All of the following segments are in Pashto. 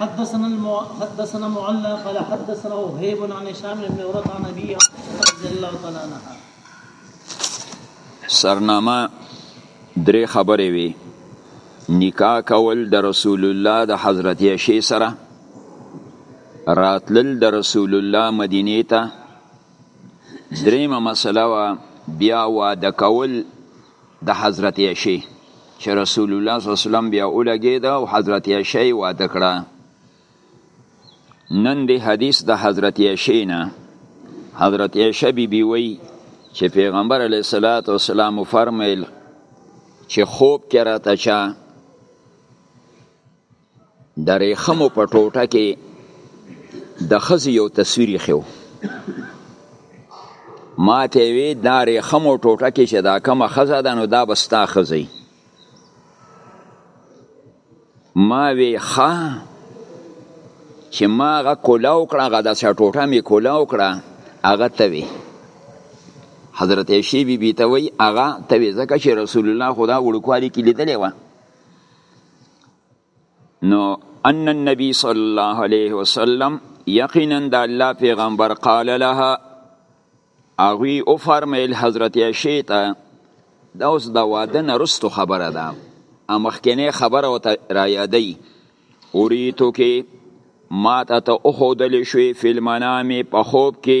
حدثنا حدثنا معلى قال حدثنا وهيب عن هشام بن عروة عن ابي رضي الله تعالى عنها سرنامه درې خبرې وي نکاح کول د رسول الله د حضرت عائشې سره راتلل د رسول الله مدینه ته دریمه مسله وا بیا واده کول د حضرت عشی چې رسول الله صلی الله علیه وسلم بیا ولګید او حضرت عشی واده کړه نن دی حدیث د حضرت عشی نه حضرت عشی بی بی وی چې پیغمبر علیه الصلاۃ والسلام فرمایل چې خوب کې راته چا د ریخمو په ټوټه کې د خزي یو تصویر خو ما ته وی دا ریخمو ټوټه کې چې دا کومه خزه ده نو دا بستا خزي ما وی ښا چې ما غ کولا وکړه غ د ټوټه می کولا وکړه هغه ته وی حضرت عائشہ بی بی ته وی هغه ته وی ځکه چې رسول الله خدا وړکوالی کې لیدلې و نو ان النبي صلی الله علیه وسلم یقینا د الله پیغمبر قال لها اغوی او فرمایل حضرت عائشه ته دا اوس د واده نه رستو خبره ده امخکنه خبره او ته را یادی اوریتو کې ما ته ته او خودل شوې فلمنامې په خوب کې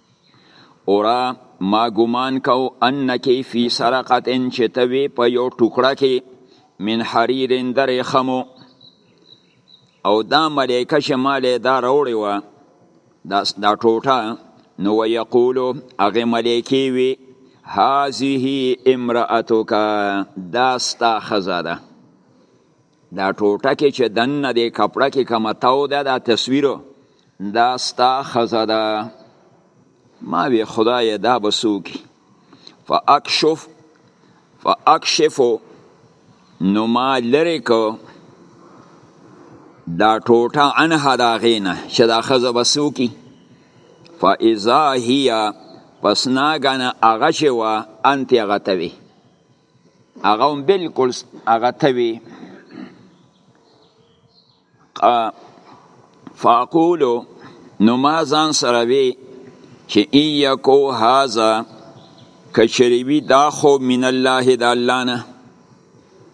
اورا ما ګمان کو انکی فی سرقت ان چې ته وی په یو ټوکړه کې من حریر درې خمو او دا ملائکه چې مالې دا راوړې وه دا, دا ټوټه نو ویقولو هغې ملائکې وي هذه امرأتک دا ستا ښځه ده دا ټوټه کې چې دننه دی کپړه کې کومه تاو ده دا تصویر دا ستا ښځه ده ما وی خدای دا به څوک فاکشف فاکشف نو ما لرې کو دا ټوټه عنها دا غینه چې دا ښځه به څوکي فاذا هي پس ناګنه هغه چې وه انت هغه ته وي هغه هم بالکل هغه ته وي فاقولو نو ما ځان سره وي چې ایکو هاذا کچریوی دا خو من الله د الله نه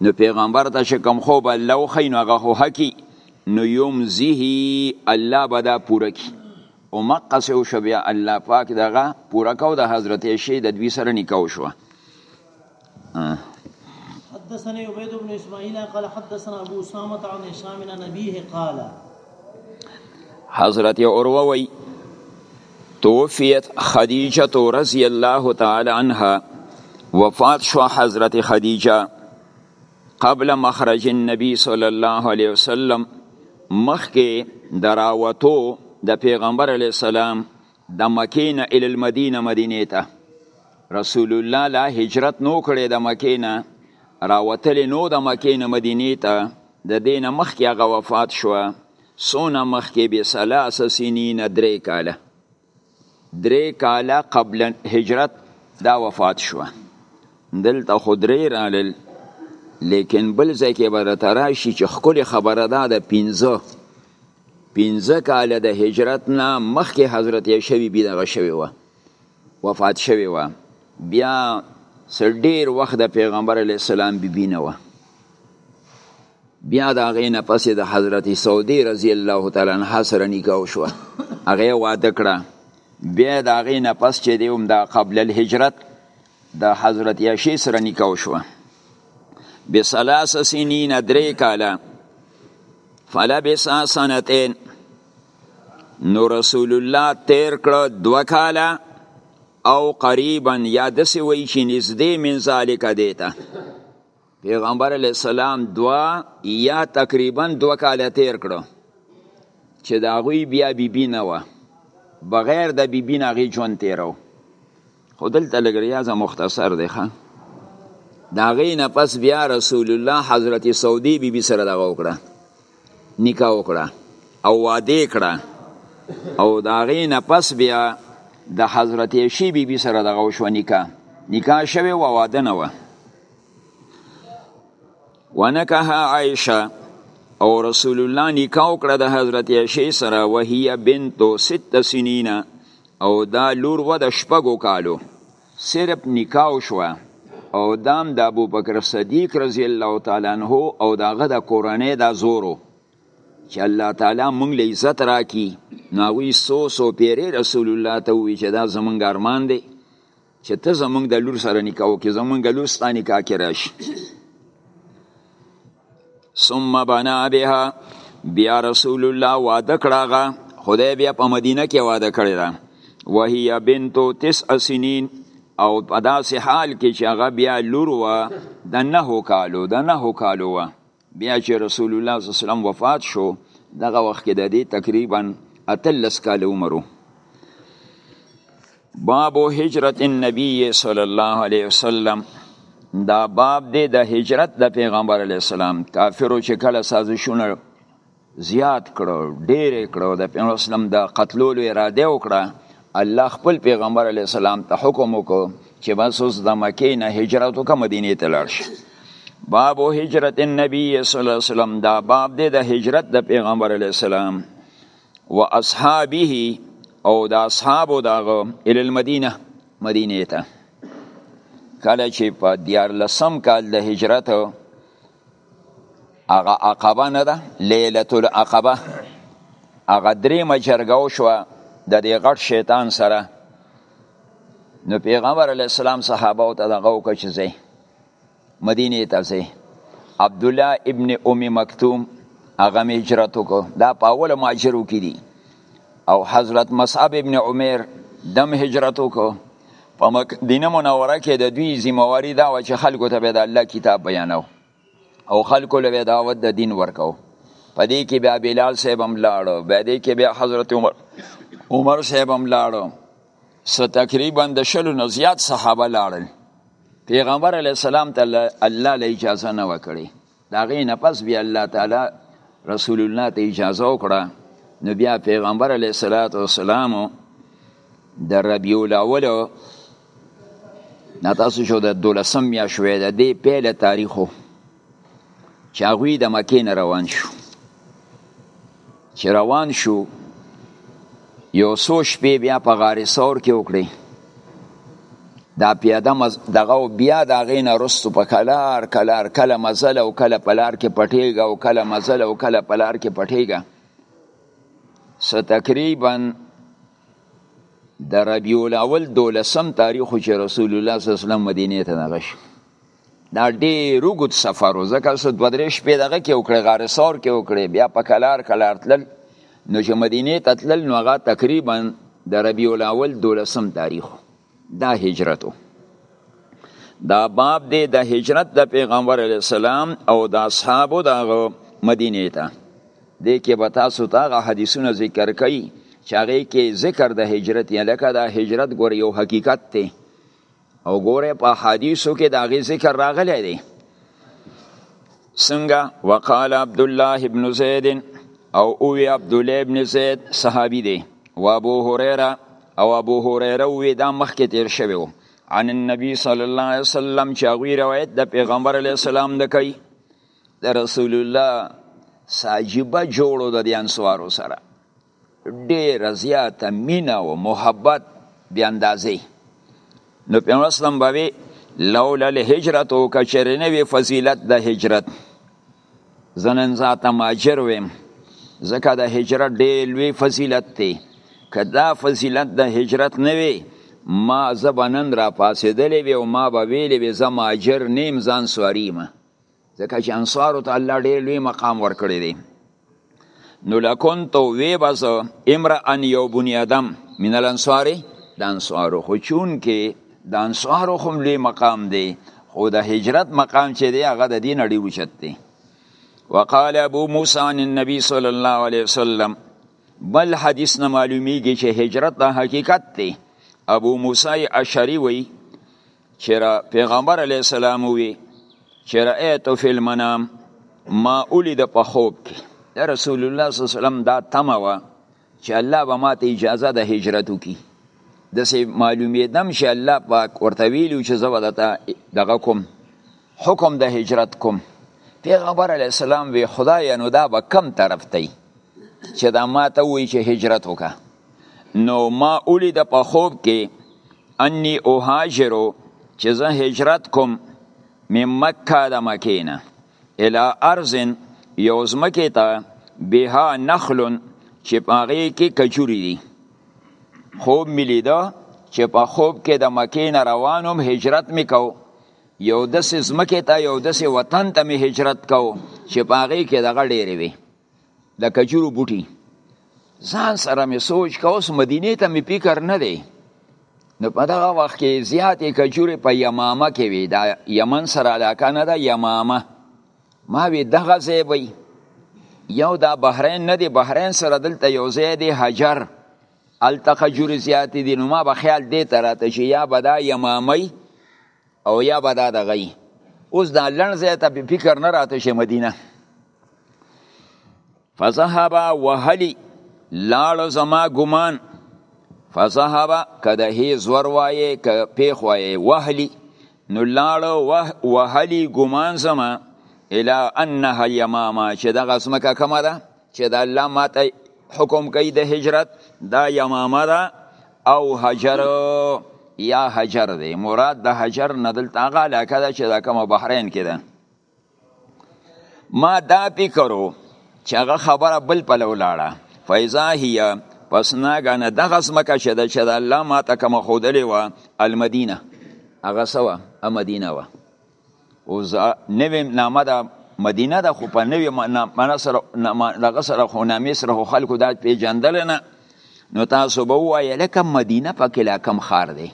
نو پیغمبر ته چې کوم خوب الله وښیي نو هغه خو حقي نو یوم زیهی الله به دا پوره کړي اومقصه وشو بیا الله پاک دغه پوره کو د حضرت عائشه د دوی سره نکاح وشو حدثنا عبيد بن اسماعيل قال حدثنا ابو اسامه عن هشام بن نبيه قال حضرت عروه وی توفیت خدیجه رضی الله تعالی عنها وفات شو حضرت خدیجه قبل مخرج النبي صلی الله علیه وسلم مخکې دراوتو د پیغمبر علی السلام د مکې نه ال المدینه مدینه ته رسول الله لا هجرت نو کړی د مکې نه راوتلی نو د مکې نه مدینه ته د دین مخکې هغه وفات شو سونه مخکې به سلاس سنین درې کاله درې کاله قبل هجرت دا وفات شو دلته خو درې رالل لیکن بل ځای کې به درته راشي چې ښکلې خبره ده د پنځه پنځه کاله د هجرت نه مخکې حضرت عایشه بي دغه شوې وه وفات شوې وه بیا څه ډېر وخت د پیغمبر علیه السلام بیبي نه وه بیا د هغې نه پسې د حضرت سعودي رضی الله تعالی عنها سره نکاح وشوه هغه واده کړه بیا د هغې نه پس چې دی هم د قبل الهجرت د حضرت عایشې سره نکاح وشوه بثلاث سنین درې کاله فلبس سنتین نو رسول الله تیر کړه دوه کاله او قریبا یا دسې وایي چې نږدې من ذالک دیته پیغمبر علی السلام دوا یا تقریبا دوا کال تیر کړو چې دا غوی بیا بیبي بی نه و بغیر د بیبي بی نه غي ژوند تیرو خو دلته لګریاز مختصر دی ښه دا غي نه پس بیا رسول الله حضرت سعودي بیبي بی سره دغه وکړه نکاح وکړه او واده کړه او دا غي نه پس بیا د حضرت عائشې بیبي بی سره دغه شو نکاح نکاح شوه و واده نه و ونکه عائشه او رسول الله نکاح کړه د حضرت عائشه سره وهي بنت ست سنین او دا لور و د شپږو کالو صرف نکاح شو او دام د ابو بکر صدیق رضی الله تعالی عنہ او داغه د کورنۍ د زورو چې الله تعالی مونږ له عزت راکي ناوی سو سو پیری رسول الله ته وی چې دا زمونږ ارمان دی چې ته زمونږ د لور سره نکاح وکړي زمونږ لور ستا نکاح کې راشي ثم بنا بها بیا رسول الله واده کړه خدای بیا په مدینه کې واده کړی ده وهي بنت تسع سنین او په داسې حال کې چې هغه بیا لور وه د نهو کالو د نهو کالو وه بیا چې رسول الله صلی الله علیه وسلم وفات شو دغه وخت کې د دې تقریبا اتلس کال عمر باب هجرت النبی صلی الله علیه وسلم دا باب دی د هجرت د پیغمبر علی السلام کافرو چې کله سازشونه زیات کړو ډیر کړو د پیغمبر اسلام د قتلولو اراده وکړه الله خپل پیغمبر علی السلام ته حکم وکړو چې بس اوس د مکې نه هجرت وکړه مدینه ته لاړ شي باب هجرت النبی صلی الله علیه وسلم دا باب دی د هجرت د پیغمبر علی السلام و اصحابه او د اصحابو دغه ال المدینه مدینه ته کله چې په دیار لسم کال د هجرت هغه عقبه نه ده لیله العقبه هغه دریمه جرګه وشوه د دې غټ شیطان سره نو پیغمبر علی السلام صحابه او ته دغه وکړه چې ځي مدینه ته ځي عبد الله ابن ام مکتوم هغه هجرت وکړ دا په اوله ماجرو کې دي او حضرت مصعب ابن عمر دم هجرت وکړو په مدینه منوره کې د دوی ذمہواری دا و چې خلکو ته به د الله کتاب بیانو او خلکو له دعوت د دین ورکو په دې کې بیا بلال صاحب هم لاړو بیا دې کې بیا حضرت عمر عمر صاحب هم لاړو سو تقریبا د شلو نه زیات صحابه لاړل پیغمبر علی السلام ته الله له اجازه نه وکړي دا غي نه پس بیا الله تعالی رسول الله ته اجازه وکړه نو بیا پیغمبر علیه الصلاۃ والسلام د ربیع الاول نه تاسو شو د دولسم یا شوې د دې پیله تاریخو چې هغوی د مکې نه روان شو چې روان شو یو څو شپې بیا په غار ثور کې وکړي دا پیاده مز... دغه بیا د هغې نه رستو په کلار کلار کله مزل او کله پلار کې پټېږه او کله مزل او کله پلار کې پټېږه څه تقریبا د ربیع الاول دولسم تاریخ چې رسول الله صلی الله علیه وسلم مدینې ته دغه شو دا ډیر وګد سفر و ځکه څه دوه درې شپې دغه کې وکړې غار سور کې وکړې بیا په کلار کلار تلل نو چې مدینه ته تلل نو هغه تقریبا د ربیع الاول دولسم تاریخ دا هجرت و دا باب دی د هجرت د پیغمبر علی السلام او د اصحابو د مدینه ته د کې به تاسو ته غ حدیثونه ذکر کړي چې هغه کې ذکر د هجرت یا لکه د هجرت ګور یو حقیقت دی او ګوره په حدیثو کې د هغې ذکر راغلی دی څنګه وقال عبد الله ابن زید او اوی عبد الله ابن زید صحابي دی و ابو هريره او ابو هريره وی دا مخکې تیر شوی وو عن النبي صلی الله علیه وسلم چې هغه روایت د پیغمبر علی السلام د کوي د رسول الله ساجيبه جوړو د دې انصارو سره ډیره زیاته مینه او محبت بی اندازې نو پیغمبر اسلام باوی لولا الهجرت او کچرنه وی فضیلت د هجرت زنن ذات ماجر ویم زکه د هجرت ډیر لوی فضیلت دی کدا فضیلت د هجرت نه وی ما زبنن را پاسېدلې وی او ما به ویلې وی زما اجر نیم ځان سواریم ځکه چې انصارو ته الله ډېر لوی مقام ورکړی دی نو لکنتو وی بس امرا ان یو بنی آدم من الانصار د انصارو خو چون کې د انصارو خو لوی مقام دی خو د هجرت مقام چې دی هغه د دین اړي وچت دی وقال ابو موسی عن النبي صلی الله علیه وسلم بل حدیث نه معلومیږي چې هجرت د حقیقت دی ابو موسی اشعری وی چې را پیغمبر علی السلام وی چې رأیت فی المنام ما ولید په خوب کې د رسول الله صلی الله علیه وسلم دا تمه وه چې الله به ماته اجازه د هجرت وکړي داسې معلومېدم چې الله پاک ورته ویلي چې زه به درته دغه کوم حکم د هجرت کوم پیغمبر علیه السلام وی خدایه نو دا به کم طرف دی چې دا ماته وایي چې هجرت وکړه نو ما ولید په خوب کې انی اهاجرو چې زه هجرت کوم من مکه د مکې نه الی ارض یو ځمکې ته بها نخل چې په هغې کې کجوري دي خوب مې لیده چې په خوب کې د مکې نه روانم هجرت مې کو یو داسې ځمکې ته یو داسې وطن ته مې هجرت کو چې په هغې کې دغه ډېرې وي د کجورو بوټي ځان سره مې سوچ کا اوس مدینه ته مې فکر نه دی نو په دغه وخت کې زیاتې کجورې په یمامه کې وي دا یمن سره علاقه نه ده یمامه ما وی دغه ځای وي یو دا بحرین نه دی بحرین سره دلته یو ځای دی حجر هلته کجورې زیاتې دي نو ما به خیال دی ته راته چې یا به دا یمامه او یا به دا دغه وي اوس دا لنډ ځای ته په فکر نه راته شي مدینه فذهب وهلی لاړو زما ګمان فذهب که د هی زور وایې که پیښ وایې وهلی نو لاړو وه وهلی ګمان زما الی انها الیمامه چې دغه ځمکه کومه ده چې د الله ماته حکم کوي د هجرت دا یمامه ده او حجر یا حجر دی مراد د حجر نه دلته هغه علاقه ده چې دا کومه بحرین کې ده ما دا فکرو چې هغه خبره بل پلو لاړه فیضا هیه پس ناګانه دغه ځمکه چې ده چې د الله ماته کومه ښودلې وه المدینه هغه څه وه مدینه وه اوس نوې نامه ده مدینه ده خو په نوې معنا سره دغه سره خو نامې سره خو خلکو دا پېژندل نه نو تاسو به ووایه لکه مدینه پکې لا کم ښار دی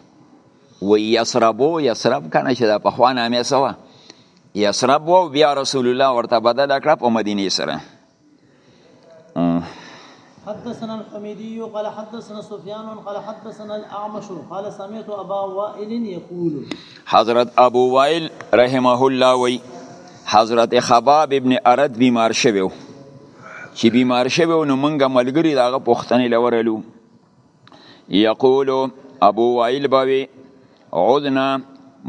و یسربو یسرب کنه چې دا پخوا نامې سوه یسرب و بیا رسول الله ورته بدل کړه په مدینه سره حدثنا الحميدي قال حدثنا سفيان قال حدثنا الاعمش قال سمعت ابا وائل يقول حضرت ابو وائل رحمه الله وی حضرت خباب ابن ارد بیمار شوی چې بیمار شوی نو مونږه ملګری داغه پښتنې لورلو یقول ابو وائل بوي عدنا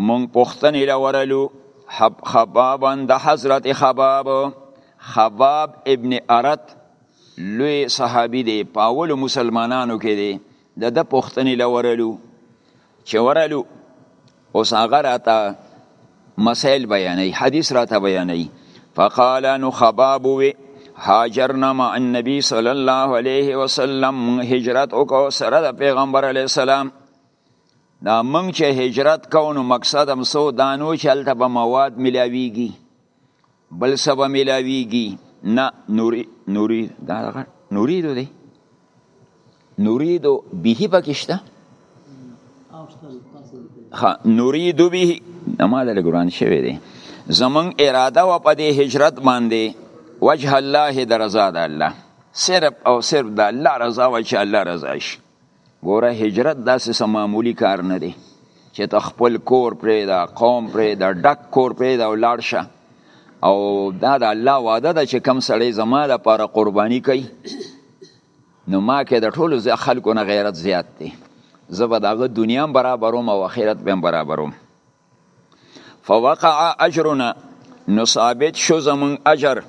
مونږ پښتنې لورلو خبابا د حضرت خباب خباب ابن ارت لوی صحابي دی په اولو مسلمانانو کې دی د د پښتنې لورلو چې ورالو اوس هغه راته مسائل بیانوي حدیث راته بیانوي فقال نو خباب وی هاجرنا مع النبي صلى الله عليه وسلم هجرت وکاو سره د پیغمبر علی السلام دا موږ چې هجرت کوو نو مقصد هم سو دانو چې هلته به مواد ملاویږي بل څه به ملاویږي نه نوري نوري دا دغه نوریدو دی نوریدو به پکې شته نوریدو به ما د ګران شوی دی زمون اراده و په دې هجرت باندې وجه الله د رضا د الله صرف او صرف د الله رضا و چې الله رضا شي ګوره هجرت داسې څه معمولي کار نه دی چې ته خپل کور پرې دا قوم پرې دا ډک کور پرې دا ولاړ شه او دا د الله وعده ده چې کم سړی زما لپاره قرباني کوي نو ما کې د ټولو خلکو نه غیرت زیات دی زه به د هغه دنیا هم برابروم او آخرت به هم برابروم فوقع اجرنا نو ثابت شو زمون اجر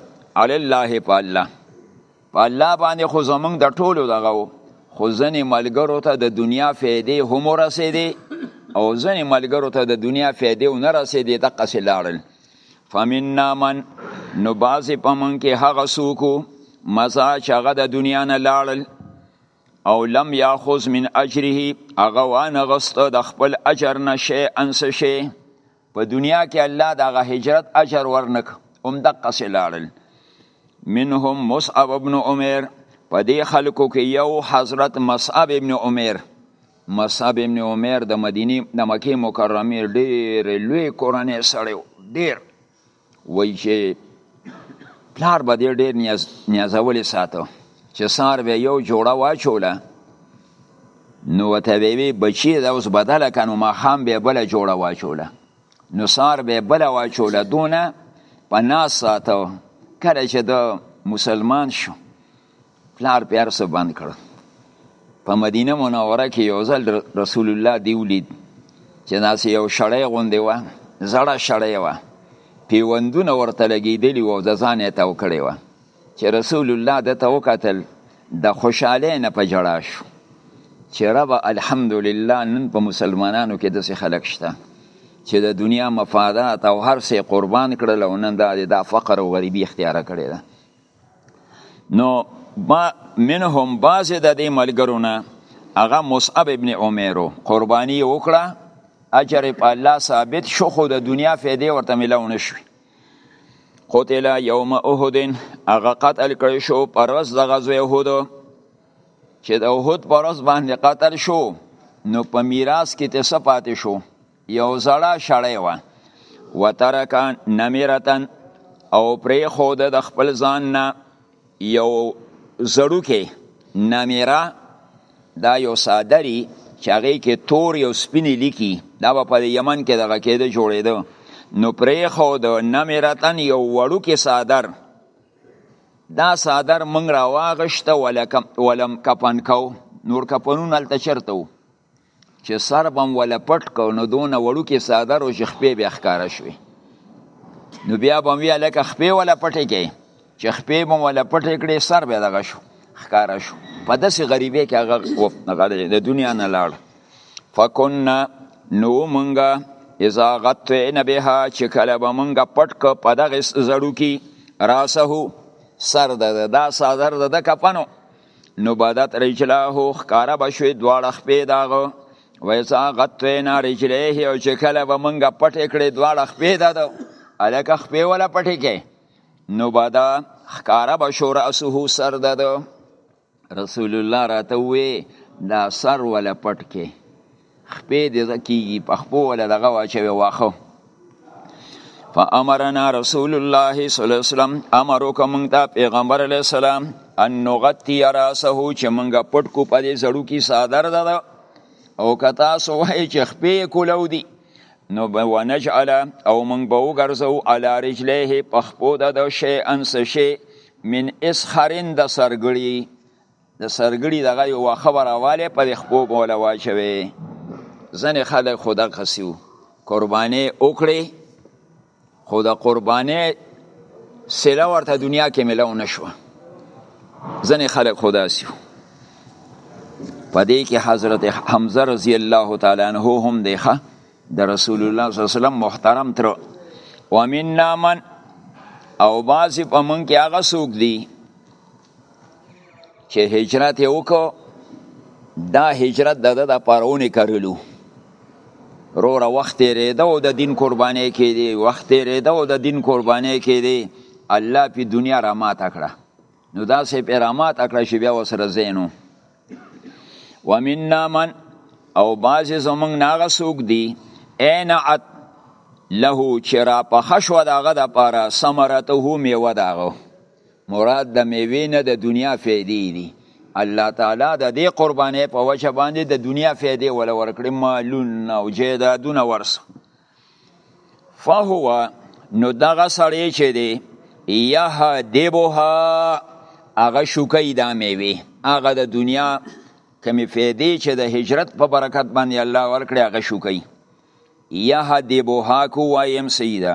علی الله په الله په الله باندې خو زمون د ټولو دغه خو ځنې ملګرو ته د دنیا فیدې هم رسیدې او ځنې ملګرو ته د دنیا فیدې نه رسیدې د قصې لاړل فمننا من نو بعضې په من کې هغه څوک مزا چې هغه د دنیا نه لاړل او لم یاخذ من اجره هغه وانه غست د خپل اجر نشه انس شي په دنیا کې الله دغه هجرت اجر ورنک هم دقه سلاړل منهم مصعب ابن عمر په دې خلکو کې یو حضرت مصعب ابن عمر مصعب ابن عمر د مدینه د مکه مکرمه ډېر لوی کورنۍ سړی ډېر وای چې پلار به دې ډېر نیاز نیازولې ساتو چې سار به یو جوړه واچوله نو وته وی بچی دا اوس بدله کنو ما خام به بل جوړه واچوله نو سار به بل واچوله دونه په ناس ساتو کله چې د مسلمان شو پلار په ارسه بند کړ په مدینه منوره کې یو ځل رسول الله دی ولید چې داسې یو شړی غوندې وه زړه شړی وه پیوندونه ورته لګېدلي وو د ځان یې تاو کړی وه چې رسول الله ده ته وکتل د خوشحالۍ نه په جړا شو چې رب الحمدلله نن په مسلمانانو کې داسې خلک شته چې د دنیا مفادات او هر څه قربان کړل او نن دا د فقر او غریبي اختیار کړی ده نو با منهم بعض د دې ملګرو نه هغه مصعب ابن عمر قرباني وکړه اجر په الله ثابت شو خو د دنیا فایده ورته ملاو نشوي قتل یوم احد هغه قتل کړی شو پر ورځ د غزوه احد چې د احد پر ورځ باندې قتل شو نو په میراث کې ته څه پاتې شو یو زړه شړی و وترک نمیرتن او پرې خود د خپل ځان نه یو زړو کې نمیره دا یو صادری چې هغه کې تور یو سپینی لیکي دا په یمن کې دغه کېده جوړېده نو پرې خو د نمیرتن یو وړو کې صادر دا صادر منګ را واغشته ولکم ولم کپن کو نور کپنون الته چرته چې سر بم ولا پټ کو نو دونه وړو کې ساده رو چې خپې بیا ښکارا شوي نو بیا بم وی لکه خپې ولا پټې کې چې خپې بم ولا پټې کړې سر به دغه شو ښکارا شو په داسې غریبې کې هغه وفنغه د دنیا نه لاړ فکنا نو مونږه اذا غطینا بها چې کله به مونږه پټ کو په دغه زړو کې راسه سر د دا ساده د کفنو نو بدت رجلاه ښکاره به شوې دواړه خپې د هغه ویسا غطوینا رجلیه او چې کله به موږ پټې کړې دواړه خپې د ده هلکه خپې وله پټې کې نو بدا ښکاره به شو رأسه سر د ده رسول الله راته وې دا سر وله پټ کې خپې دې کیږي په خپو ولا دغه واچوي واخو فامرنا رسول الله صلی الله علیه وسلم امر وکم ته پیغمبر علی السلام ان نغتی راسه چې منګه پټ کو په دې زړو کې صادر ده او کتا سو هي چې خپې کولو دي نو ونجعل او من به وګرځو علی رجلیه په خپو د شی انس شی من اسخرین د سرګړی د سرګړي دغه یو واخه وراواله په خپو بوله واچوي ځنې خلک خدا قسیو قرباني وکړي خو د قرباني سلا ورته دنیا کې ملو نشو ځنې خلک خدا سیو پدې کې حضرت حمزه رضی الله تعالی عنہ هم دیخه د رسول الله صلی الله علیه وسلم محترم تر ومننا من او بعضی په من کې هغه څوک دي چې هجرت یې وکړو دا هجرت د ده دپاره ونې کرلو روره وخت تېرېده او د دین قربانۍ کېدې وخت تېرېده او د دین قربانۍ کېدې الله پې دنیا راماته کړه نو داسې پې راماته کړه چې بیا ورسره ځای نو ومنا من او بعضې زمونږ نه هغه څوک دي اینعت له چې را پخه شوه د هغه دپاره ثمرته میوه د هغه مراد د میوې نه د دنیا فیدې دي الله تعالی د دې قربانې په وجه باندې د دنیا فیدې ولا ورکړي مالون او جیدادونه ورس فهو نو دغه سړی چې دی یه دیبوها هغه شوکی دا میوي هغه د دنیا کمی فیدې چې د هجرت په برکت باندې الله ورکړي هغه شوکی یه دیبوها کو وایم سیده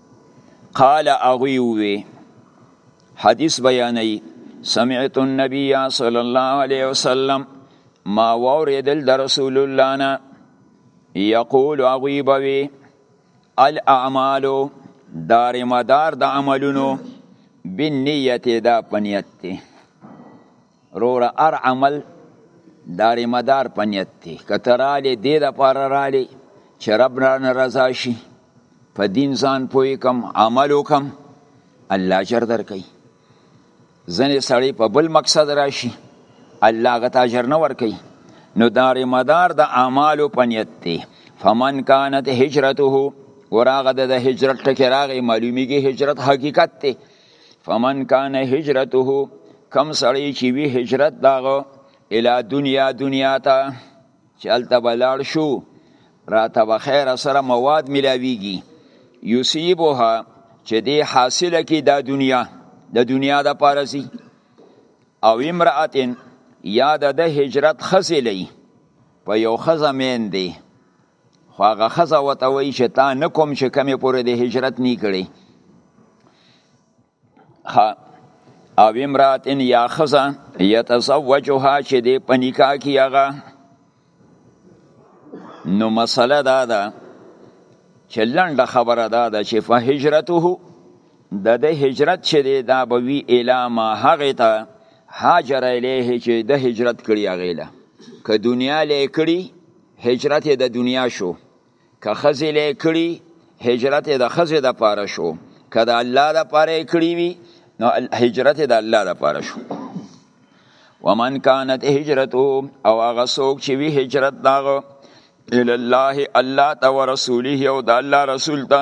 قال اغوی وی حدیث بیانوي سمعت النبي صلی الله علیه وسلم ما وریدل د رسول الله نه یقول اغوی بوي الاعمال دار مدار د عملونو بالنیت دا پنیت دی روره ار عمل دار مدار په نیت دی که ته رالی دې دپاره رالی چې رب رانه رضا شي په دین ځان پوه کم عمل وکم الله اجر درکوي ځینې سړی په بل مقصد راشي الله هغه ته اجر نه ورکوي نو دار مدار د اعمالو په نیت دی فمن کانت هجرته ور هغه د هجرت ټکی راغی معلومیږي هجرت حقیقت دی فمن کان هجرته کم سړی چې وی هجرت داغه اله دنیا دنیا ته چې الته بلاړ شو راته به خیر سره مواد ملاویږي یصيبها چې دی حاصله کی دا دنیا د دنیا د پارسي او امراتن یا د هجرت خزلې په یو خزمین دی خو هغه خزه وته وی چې تا نه کوم چې کمې پورې د هجرت نه کړي او امرات ان یا خزه یتزوجها چې د پنیکا کې هغه نو مسله دا ده چې لنډه خبره دا ده چې فهجرته د د هجرت چې دی دا به وي اله ما هغې ته هاجر الیه چې د هجرت کړي هغې له که دنیا له کړي هجرت یې د دنیا شو که ښځې له کړي هجرت یې د ښځې د پاره شو که د الله د پاره یې کړي وي نو هجرت یې د الله د پاره شو ومن کانت هجرته او هغه څوک چې وي هجرت دغه الی الله الله ته ورسوله او د الله رسول ته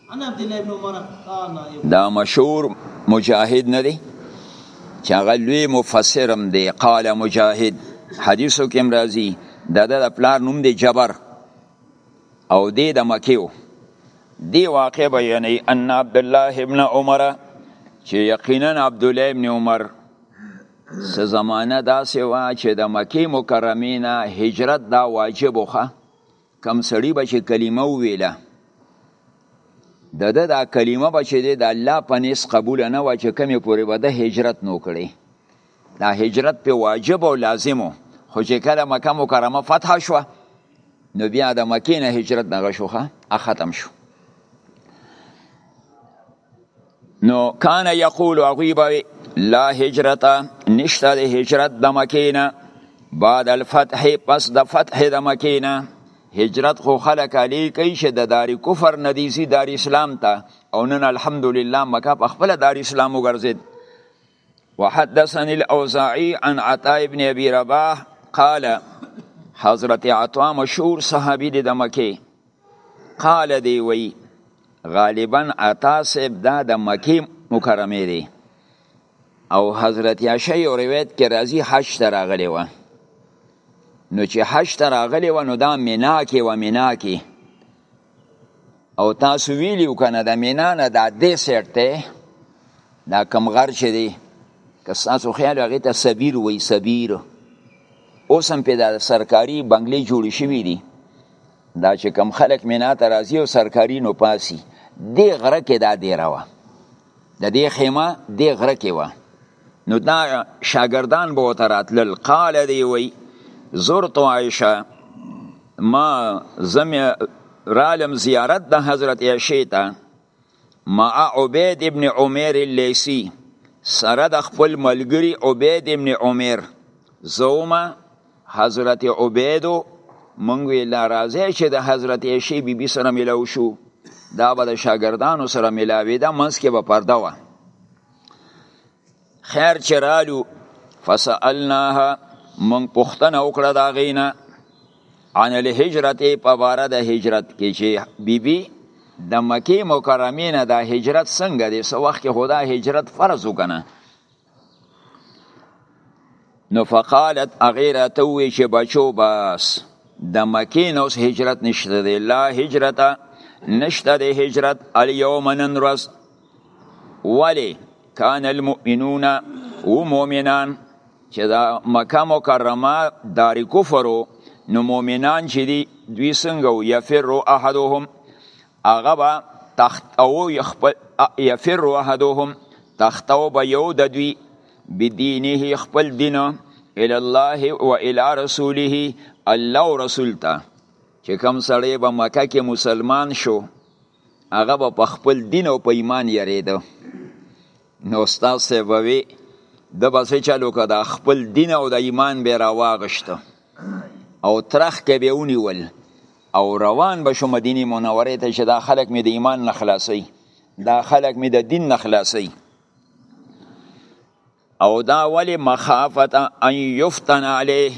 دا مشهور مجاهد نه دی چې هغه لوی مفسر هم دی قال مجاهد حدیثو کې هم راځي د ده د پلار نوم دی جبر او دی د مکې و دی واقع بیانوي ان عبدالله ابن عمر چې یقینا عبدالله ابن عمر څه زمانه داسې وه چې د مکې مکرمې نه هجرت دا واجب وخه کم سړی به چې کلمه وویله د ده دا کلمه به چې دی د الله په نیس قبوله نه وه چې کمې پورې به ده هجرت نو کړی دا هجرت په واجب او لازم خو چې کله مکه مکرمه فتح شوه نو بیا د مکې نه هجرت دغه شوخه ختم شو نو کان یقول هغوی به وي لا هجرت نشته د هجرت د مکې نه بعد الفتح پس د فتح د مکې نه هجرت خو خلک علی کوي چې د دار کفر نه دي دار اسلام ته او نن الحمدلله مکه په خپل دار اسلام وګرځید وحدثني الاوزاعي عن عطاء ابن ابي رباح قال حضرت عطاء مشهور صحابي دي د مکه قال دی وی غالبا عطاء صاحب دا د مکه مکرمه دی او حضرت عائشه یو روایت کې راځي حج ته راغلی و نو چې حج ته راغلی و نو دا مینا کې و مینا کې او تاسو ویلیو کنه د مینا نه دا دې سیټ ته دا کم غر چې دی که تاسو خیال هغه ته سبیر وای سبیر اوس هم په دا سرکاري بنگلې جوړ شوې دي دا چې کم خلک مینا ته راځي او سرکاري نو پاسي دې غره کې دا دی راوه د دې خیمه دې غره کې وه نو دا شاګردان به ورته راتلل قال دی وی زرت عایشه ما زم رالم زیارت د حضرت عایشه ته مع عبید ابن عمر اللیسی سره د خپل ملګری عبید ابن عمر زوما حضرت عبیدو مونږ وی لا راځي چې د حضرت عائشې بي بي سره ملاو شو دا به د شاګردانو سره ملاوي دا منځ کې به پرده و خیر چې رالو فسألناها مونږ پوښتنه وکړه د هغې نه عن الهجرت په باره د هجرت کې چې بیبي د مکې مکرمې نه د هجرت څنګه دی څه وخت کې خو دا هجرت فرض وکنه نو فقالت هغې راته وویل چې بچو بس د مکې نه اوس هجرت نشته دی لا هجرته نشته دی هجرت الیوم نن ورځ ولی کان المؤمنون و مؤمنان چې دا مکه مکرمه دار کفر نو مؤمنان چې دی دوی څنګه یفر احدهم هغه به تخت او خپل یفر احدهم تخت او به یو د دوی بدینه خپل دین ال الله و الی رسوله الله رسول ته چې کم سړی به مکه کې مسلمان شو هغه به په خپل دین او په ایمان یریده نو استاد صاحب وی د بس چلو که د خپل دین او د ایمان به راواغشت او ترخ کې به ونیول او روان به شو مدینه منوره ته چې دا خلک می د ایمان نه خلاصي دا خلک می د دین نه خلاصي او دا ولی مخافت ان یفتن علیه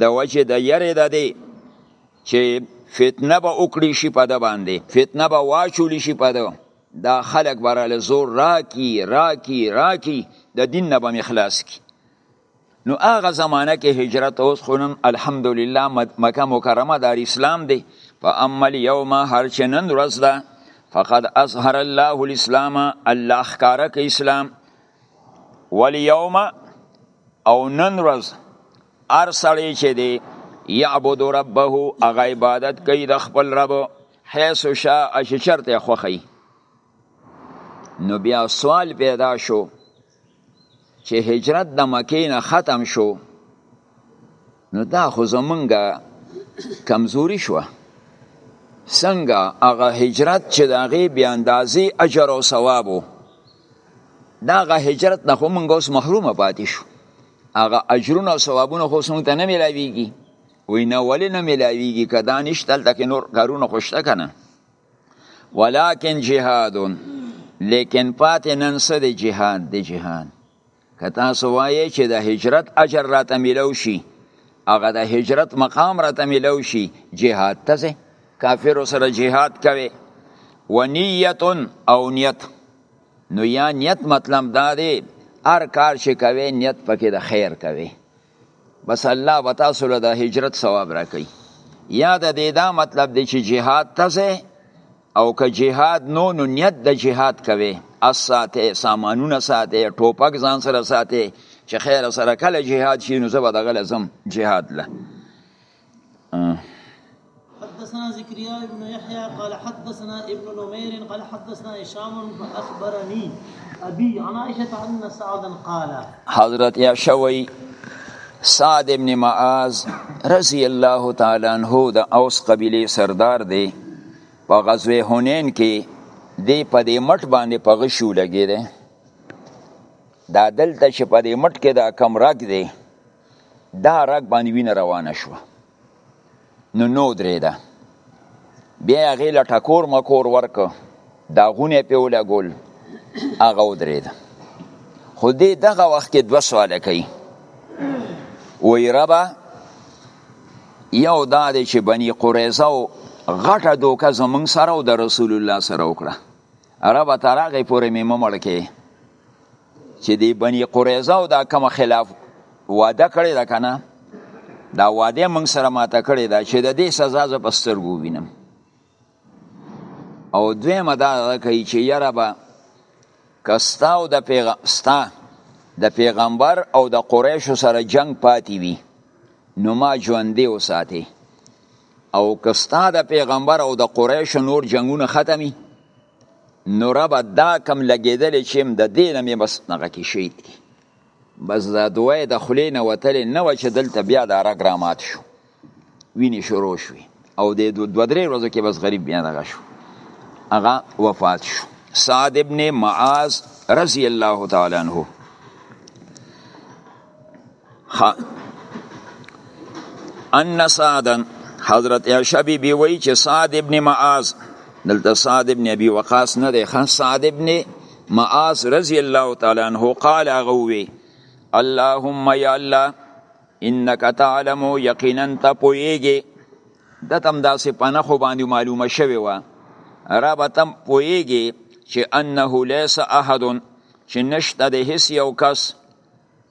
د وجه د یری د دی چې فتنه به وکړي شي په د باندې فتنه به واچول شي په د دا خلک براله زور راکی راکی راکی د دین نه به مخلاص کی نو هغه زمانہ کې هجرت اوس خونم الحمدلله مکه مکرمه دار اسلام دی فاما اليوم هر چې نن ورځ ده فقد اظهر الله الاسلام الله ښکاره که اسلام ولی یوم او نن ورځ ار سړی چې دی یعبد ربه هغه عبادت کوي د خپل رب حیث شاء چې چرته خوخی نو بیا سوال پیدا شو چې هجرت د مکې نه ختم شو نو دا خو زمونږ کمزوري شوه څنګه هغه هجرت چې د هغې بې اندازې اجر او ثواب و د هغه هجرت نه خو مونږ اوس محرومه پاتې شو هغه اجرونه او ثوابونه خو اوس مونږ ته نه میلاویږي وایي نه ولې نه میلاویږي که دا نشته هلته کې نور کارونه خو شته که نه ولکن جهاد لیکن پاتې نن څه دی جهاد دی جهاد که تاسو وایې چې د هجرت اجر راته ملو شي هغه د هجرت مقام راته ملو شي جهاد ته ځې کافرو سره جهاد کوي و نیت او نیت نو یا نیت مطلب دا دی هر کار چې کوي نیت پکې د خیر کوي بس الله به تاسو له د هجرت ثواب راکړي یا د دې دا مطلب دی چې جهاد ته او که جهاد نو نو نیت د جهاد کوي اس ساته سامانونه ساته ټوپک ځان سره ساته چې خیر سره کله جهاد شي نو زه به دغه لزم جهاد له حدثنا زكريا بن يحيى قال حدثنا ابن نمير قال حدثنا هشام فأخبرني أبي عن عائشة أن سعدا قال حضرت يا شوي سعد ابن معاذ رضی الله تعالی عنہ د اوس قبيله سردار دی په غزوه حنین کې دی په دې مټ باندې په غشو لګی دی دا دلته چې په دې مټ کې دا کم راګ دی دا رګ باندې وینه روانه شوه نو نو درې ده بیا هغې له ټکور مکور ورکه دا غونه پې ولګول هغه ودرې ده خو دې دغه وخت کې دوه سواله کوي وی ربا یو دا دی چې بني قریظه او غټه دوکه زمونږ سره او د رسول الله سره وکړه ربا تر هغې پورې مې مه مړ کې چې دی بنی قریظه او دا کوم خلاف وعده کړی دا کنه دا وعده موږ سره ماته کړی دا چې د دې سزا ز په سترګو وینم او دویمه دا کوي چې یاره به کستا او د پیغام ستا د پیغمبر او د قریشو سره جنگ پاتې وي نو ما ژوندې وساتي او کستا د پیغمبر او د قریشو نور جنگونه ختمي نو ربه دا کم لګېدلې چې د دې نه مې بس دغه کې شي دي بس دا دوه د خولې نه وتلې نه وه چې دلته بیا دا رګ رامات شو وینې شروع شوې او د دوه درې ورځو کې بس غریب بیا دغه شو هغه وفات شو سعد ابن معاذ رضی الله تعالی عنه ها ان سعدن حضرت عائشہ بی بی وی چې سعد ابن معاذ دلته سعد ابن ابي وقاص نه دی خان سعد ابن معاذ رضی الله تعالی عنہ قال غوي اللهم یا الله انک تعلم یقینا ته پویږي د تم داسې پنه خو باندې معلومه شوی و را به تم پویږي چې انه ليس احد چې نشته د هیڅ یو کس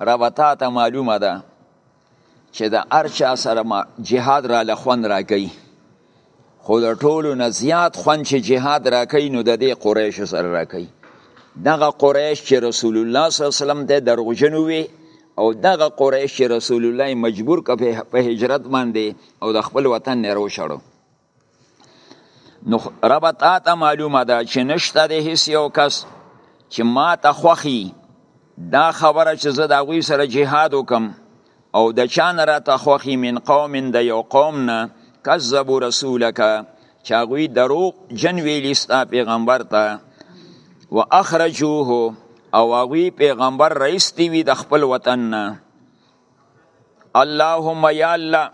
رب تا ته معلومه ده چې د هر چا سره جهاد را لخوند را کوي خو د ټولو نه زیات خوند چې جهاد را کوي نو د دې قریشو سره را کوي دغه قریش چې رسول الله صلی الله علیه وسلم ته دروغجن وي او دغه قریش چې رسول الله مجبور کړ په هجرت باندې او د خپل وطن نه راوشړو نو رب تا ته معلومه ده چې نشته د هیڅ یو کس چې ما ته خوخي دا خبره چې زه د هغوی سره جهاد وکم او د چا نه راته خوخي من قوم د یو قوم نه کذبو رسولک چې هغوی دروغ جن ویلي ستا پیغمبر ته و اخرجوه او هغوی پیغمبر رایستی وي د خپل وطن نه اللهم یا الله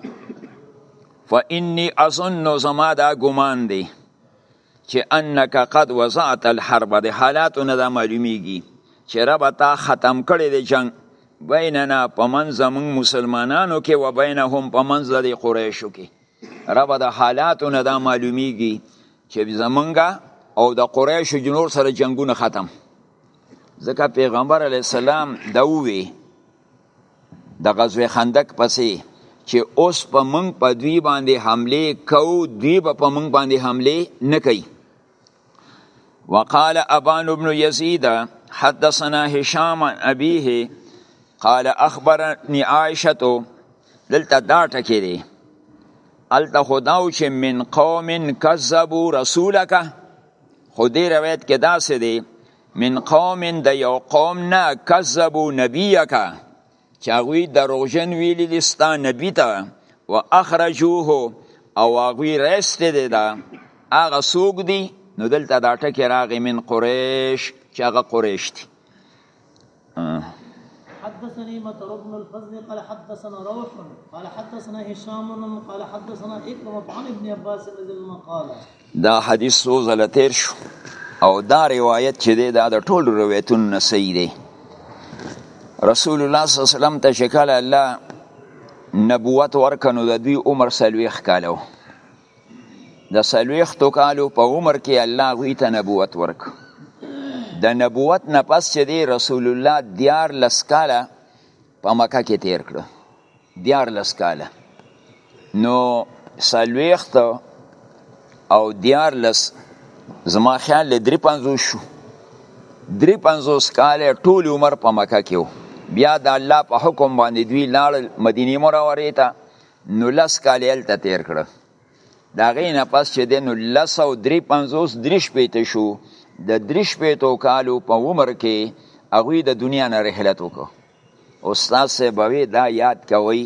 فإني أظن زما دا ګمان دی چې انک قد وزعت الحرب د حالاتو نه دا معلومیږي چې رب تا ختم کړی دی جنگ بیننا پمن زمون مسلمانانو کې و بینهم پمن د قریشو کې رب د حالاتو نه دا معلومیږي چې زمونږه او د قریشو جنور سره جنگونه ختم ځکه پیغمبر علی السلام دا وی د غزوه خندق پسې چې اوس په موږ په دوی باندې حمله کو دوی به په موږ باندې حمله نه کوي وقال ابان ابن يزيد حدثنا هشام عن ابيه قال اخبرني عائشه دلته دا ټکی دی الته خداو چې من قوم کذبوا رسولک خو دې روایت کې دا څه دی من قوم د یو قوم نه کذبو نبیک چې هغوی دروغجن ویلي دي ستا نبي ته و اخرجوه او هغوی رایستې دی دا هغه څوک دي نو دلته دا ټکی راغی من قریش چې هغه قریش دي حدثني مطر بن الفضل قال حدثنا روح قال حدثنا هشام قال حدثنا اكرمه عن ابن عباس رضي الله عنه قال دا حدیث سو زله تیر شو او دا روایت چې دی دا د ټولو روایتونو نه صحیح دی رسول الله صلی الله علیه وسلم ته شکل الله نبوت ورکنو د دوی عمر سلويخ کالو د سلويختو کالو په عمر کې الله غوی ته نبوت ورک د نبوت نه پس چې دی رسول الله دیار لسکاله په مکه کې تیر کړو دیار لسکاله نو سلويخت او دیار لس زما خیال له درې پنځوس شو درې پنځوس کاله ټول عمر په مکه کې بیا د الله په حکم باندې دوی لاړل مدینه منورې ته نو لس کاله هلته تیر کړه د هغې نه پس چې دی نو لس او درې پنځوس درې شپېته شو د درې شپېتو کالو په عمر کې هغوی د دنیا نه رحلت وکړو استاد صاحب وی دا یاد کوي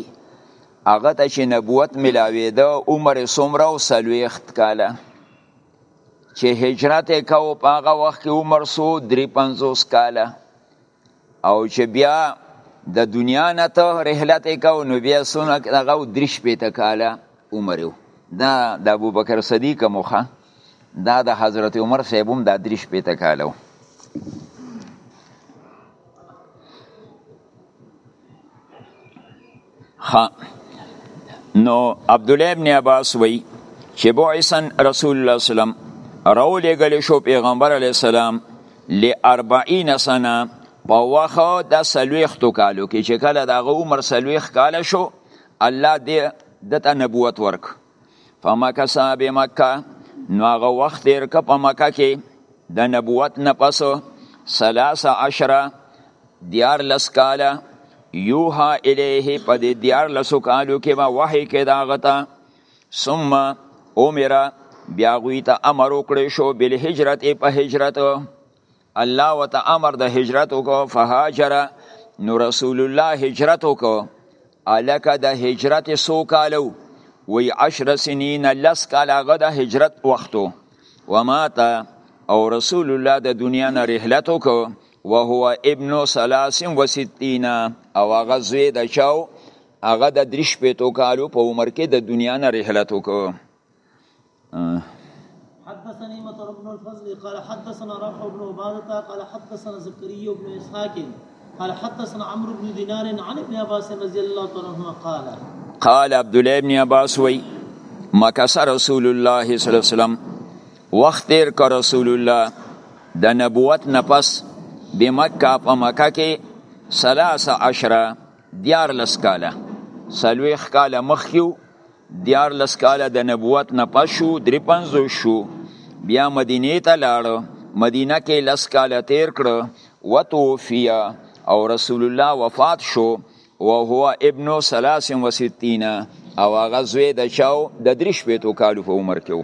هغه ته چې نبوت ملاوېده عمر یې څومره او څلوېښت کاله چې هجرت یې کوو په هغه وخت کې عمر څو درې پنځوس کاله او چې بیا د دنیا نه ته رحلت کو نو بیا سونه دغه درې شپې ته کاله عمر یو دا د ابوبکر صدیق مخه دا د حضرت عمر صاحب هم دا درې شپې ته کاله ها نو عبد الله ابن عباس وی چې بعثن رسول الله سلام راو لګل شو پیغمبر علی السلام ل 40 سنه په واخه د سلويختو کالو کې چې کله د عمر سلويخ کال شو الله دې دته نبوت ورک فمکث بمکه نو هغه وخت تیر که په مکه کې د نبوت نه پس سلاس عشره دیار لس کاله یوها الیه په دې دیار لسو کالو کې به وحی کې دا غته ثم عمره بیا غوی ته امر وکړی شو بل هجرت په هجرت الله وته امر د هجرت وکړو فهاجر نو رسول الله هجرت وکړو الکه د هجرت سو کالو وی عشر سنین لس کال هغه د هجرت وختو ومات او رسول الله د دنیا نه رحلت وکړو وهو ابن 63 او هغه زوی د چاو هغه د درش پېتو کالو په عمر کې د دنیا نه رحلت وکړو حدثني مطر بن الفضل قال حدثنا رافع بن عبادة قال حدثنا زكريا بن إسحاق قال حدثنا عمرو بن دينار عن ابن عباس رضي الله تعالى عنهما قال قال عبد الله بن عباس وي مكس رسول الله صلى الله عليه وسلم وخت تیر کا رسول الله د نبوت نه پس د مکه په مکه کې سلاس عشره دیار لس کاله سلویخ کاله مخیو دیارلس کاله د نبوت نه پس شو درې پنځوس شو بیا مدینه ته لاړو مدینه کې لس کاله تیر کړو وتوفیا او رسول الله وفات شو او هو ابن 63 او هغه زوی د چاو د درې شپېتو کالو په عمر کې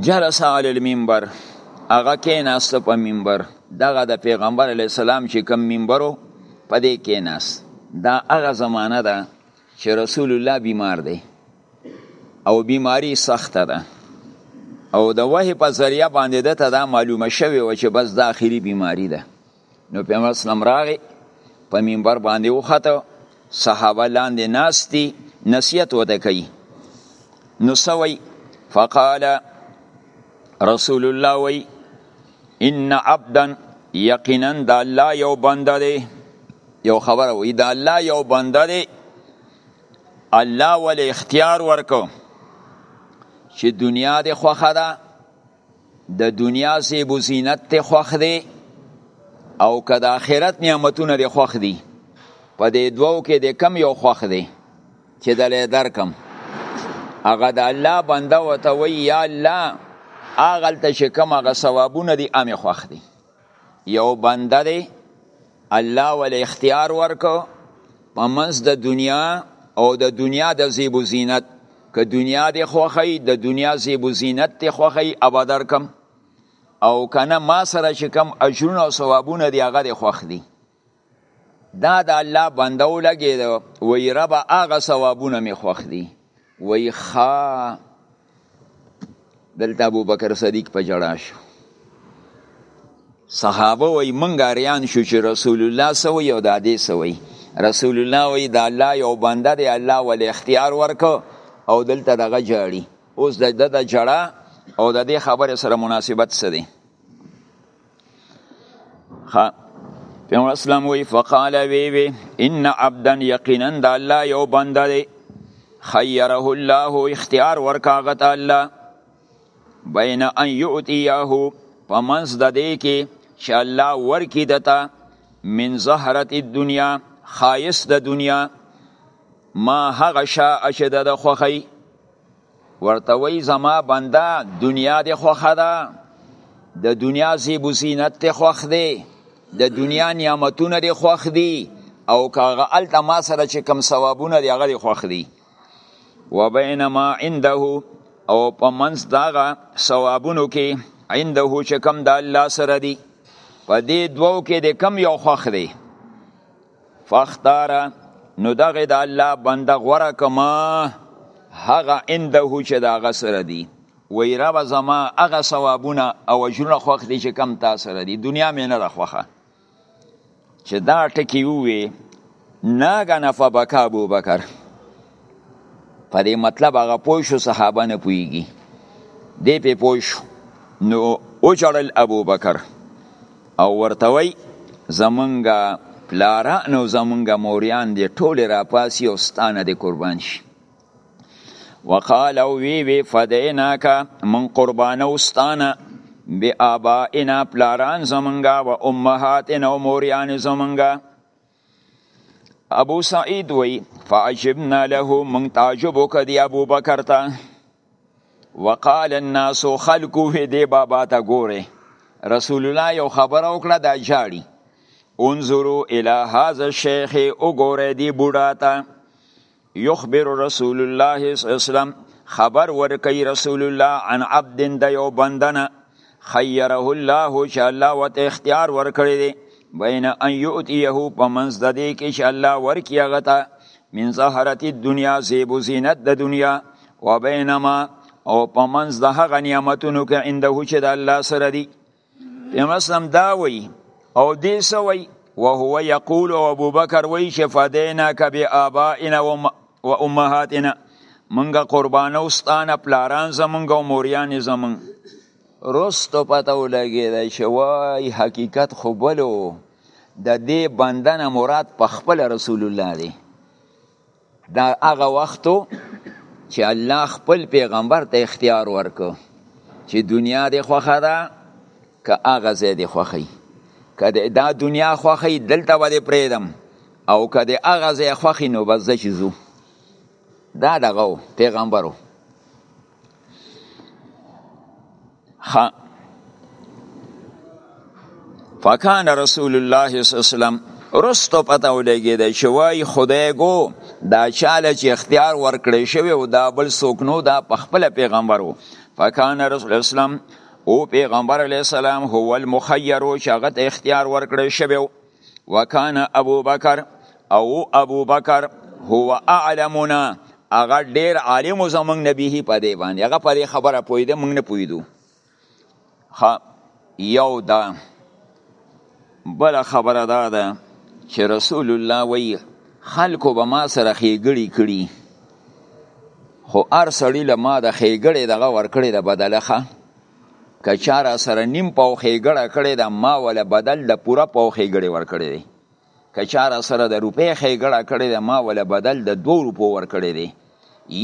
جلس علی المنبر هغه کیناست په منبر دغه د پیغمبر علی السلام چې کوم منبرو په دې کیناست دا هغه زمانہ ده چې رسول الله بیمار دی او بیماری سخته ده او د وحی په ذریعہ باندې دته دا معلومه شوی و چې بس د اخیری بیماری ده نو پیغمبر اسلام راغی په منبر باندې وخته صحابه لاندې ناشتي نصیحت وته کوي نو سوي فقال رسول الله وی ان عبدا یقینا د الله یو بنده دی یو خبره وی د الله یو بنده دی الله ول اختیار ورکو چې دنیا د خوخه ده د دنیا زیب و زینت ته خوښ دی او که د آخرت نعمتونه دی خوښ دی په دې دوو کې د کم یو خوښ دی چې د لې درکم هغه د الله بنده وته وی یا الله اغلته چې کوم هغه ثوابونه دي امه خوښ دي یو بنده دی الله ول اختیار ورکو په منځ د دنیا او د دنیا د زیب و زینت که دنیا دی خوخی د دنیا زیب و زینت تی خوخی ابادر کم او کنه ما سره چې کم اجرونه او ثوابونه دی هغه دی خوخ دی دا د الله بنده ولګېده وایي ربه هغه ثوابونه مې خوښ دي وایي ښه دلته ابوبکر صدیق په ژړا شو صحابه وایي موږ اریان شو چې رسول الله څه وایي او د ادې څه وایي رسول الله وایي د الله یو بنده دی الله ولې اختیار ورکړ او دلته دغه جاړي اوس د د جړه او د دې خبرې سره مناسبت څه دی ها پیغمبر اسلام وی فقال وی وی ان عبدا یقینا د الله یو بنده دی خیره الله اختیار ورکاغه ته الله بین ان یؤتیه پمنس د دې کې چې الله ورکی دتا من زهرت الدنیا خایس د دنیا ما هغه شا اشد د خوخی ورته وی زما بنده دنیا دی خوخه ده د دنیا زیب و زینت ته خوښ دی د دنیا نعمتونه دی خوښ دی او کاغه ال د ما سره چې کم ثوابونه دی هغه دی خوښ دی و بینما عنده او په منځ داغه ثوابونو کې عنده چې کم د الله سره دی په دې دوو کې د کم یو خوښ دی فاختار نو دغه د الله بنده غوره کما هغه عنده چې دا غسر دی وی رب زما هغه ثوابونه او اجرونه خوښ دي چې کم تا سره دي دنیا مې نه راخوخه چې دا ټکی وی ناګنه فبکا ابو بکر په دې مطلب هغه پوه شو صحابه نه پوهیږي دی په پوه شو نو اوجړل ابو بکر او ورته وی زمونږه پلاران او زمونږه موریان دی ټول را پاسی او ستانه دی قربان شي وقال او وی وی فدیناک من قربان او ستانه بی آبائنا پلاران زمونږه و امهاتنا او موریان زمونږه ابو سعید وی فعجبنا له من تعجب وکړي ابو بکر ته وقال الناس خلقو وی دی بابا ته ګوره رسول الله یو خبره وکړه دا جاړي انظروا الى هذا الشيخ وګوره دی بوډا ته یخبر رسول الله صلی الله علیه وسلم خبر ورکي رسول الله عن عبد د یو بندنه خیره الله چې الله وت اختیار ورکړي دي بین ان یؤتیه په منځ د دې کې چې الله ورکي هغه ته من زهرت الدنیا زیب و زینت د دنیا و بینما او په منځ د هغه نعمتونو کې عنده چې د الله سره دي پیغمبر اسلام دا وی او دې سوی وهو یقول او ابو بکر وی چې فدینا کبی آبائنا و امهاتنا منګه قربانو ستانه پلاران زمونږ او موریان زمونږ رستو پته ولګی دا چې وای حقیقت خو بلو د دې بندنه مراد په خپل رسول الله دی دا هغه وخت چې الله خپل پیغمبر ته اختیار ورکو چې دنیا دې خوخه ده که هغه ځای دې خوخی که دا دنیا خوخی دلته به دې پریدم او که دې هغه ځای خوخی نو بس چې زو دا دغه پیغمبرو ها فکان رسول الله صلی الله علیه وسلم رستو پته ولګی دی چې وای خدای گو دا چاله چې اختیار ورکړی شوی او دا بل څوک نو دا په خپل پیغمبر وو فکان رسول اسلام او پیغمبر علی السلام هو المخیر چې هغه اختیار ورکړی شوی وکانه ابو بکر او ابو بکر هو اعلمنا هغه ډیر عالم زمنګ نبی په دی باندې هغه په دې خبره پویده موږ نه پویدو خ یو دا بل خبره دا ده چې رسول الله وی خلکو به ما سره خېګړی کړي خو ار سړی له ما د خېګړې دغه ورکړې د بدلخه که چا را سره نیم پاو ښېګړه کړې ده ما وله بدل د پوره پاو ښېګړې ورکړې دی که چا را سره د روپۍ ښېګړه کړې ده ما وله بدل د دوو روپو ورکړې دی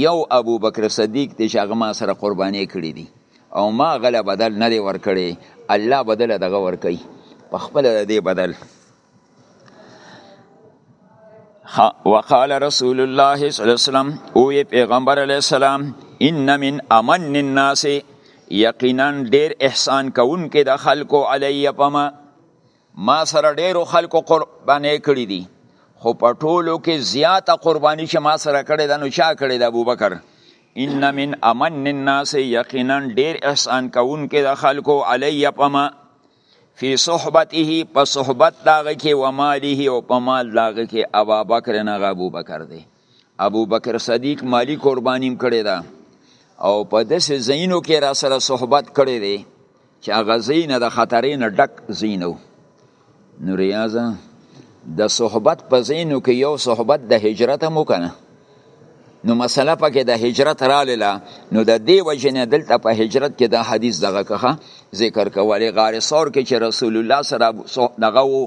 یو ابو بکر صدیق دی چې هغه ما سره قربانې کړې دي او ما غله بدل نه دی ورکړې الله بدل دغه ورکوي په خپله د دې بدل وقال رسول الله صلی الله علیه وسلم او پیغمبر علیه السلام ان من امن الناس یقینا ډیر احسان کوونکې د خلکو علی پما ما سره ډیرو خلکو قربانې کړې دي خو په ټولو کې زیاته قرباني چې ما سره کړې ده نو چا کړې ده ابوبکر ان من امن الناس یقینا ډیر احسان کوونکې د خلکو علی پما فی صحبته په صحبت داغه کې و ماله او په مال داغه کې ابا بکر نه ابو بکر دی ابو بکر صدیق مالی قربانیم کړی دا او په داسې زینو کې را سره صحبت کړی دی چې هغه زینه د خطرې نه ډک زینو نو ریاضه د صحبت په زینو کې یو صحبت د هجرت مو کنه نو مسله پکې د هجرت رااله نو د دې وجنه دلته په هجرت کې د حدیث دغه کخه ذکر کولې غار سور کې چې رسول الله سره دغه وو